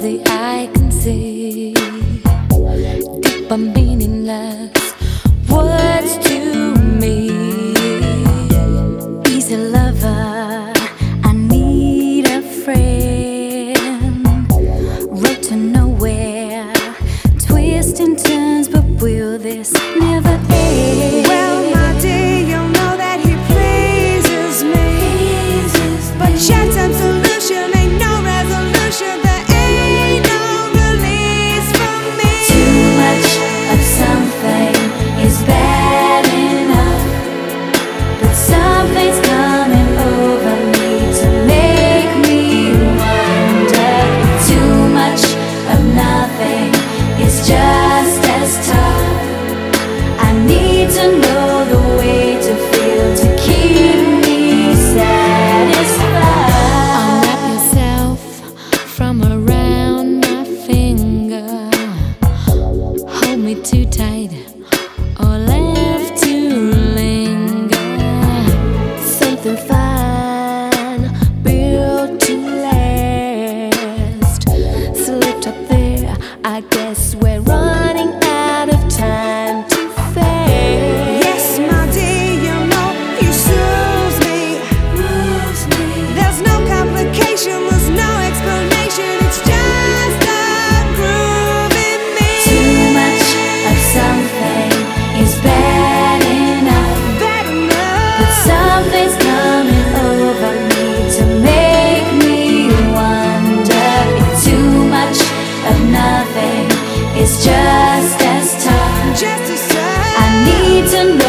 the eye can see. Deep I'm meaningless. I need to know.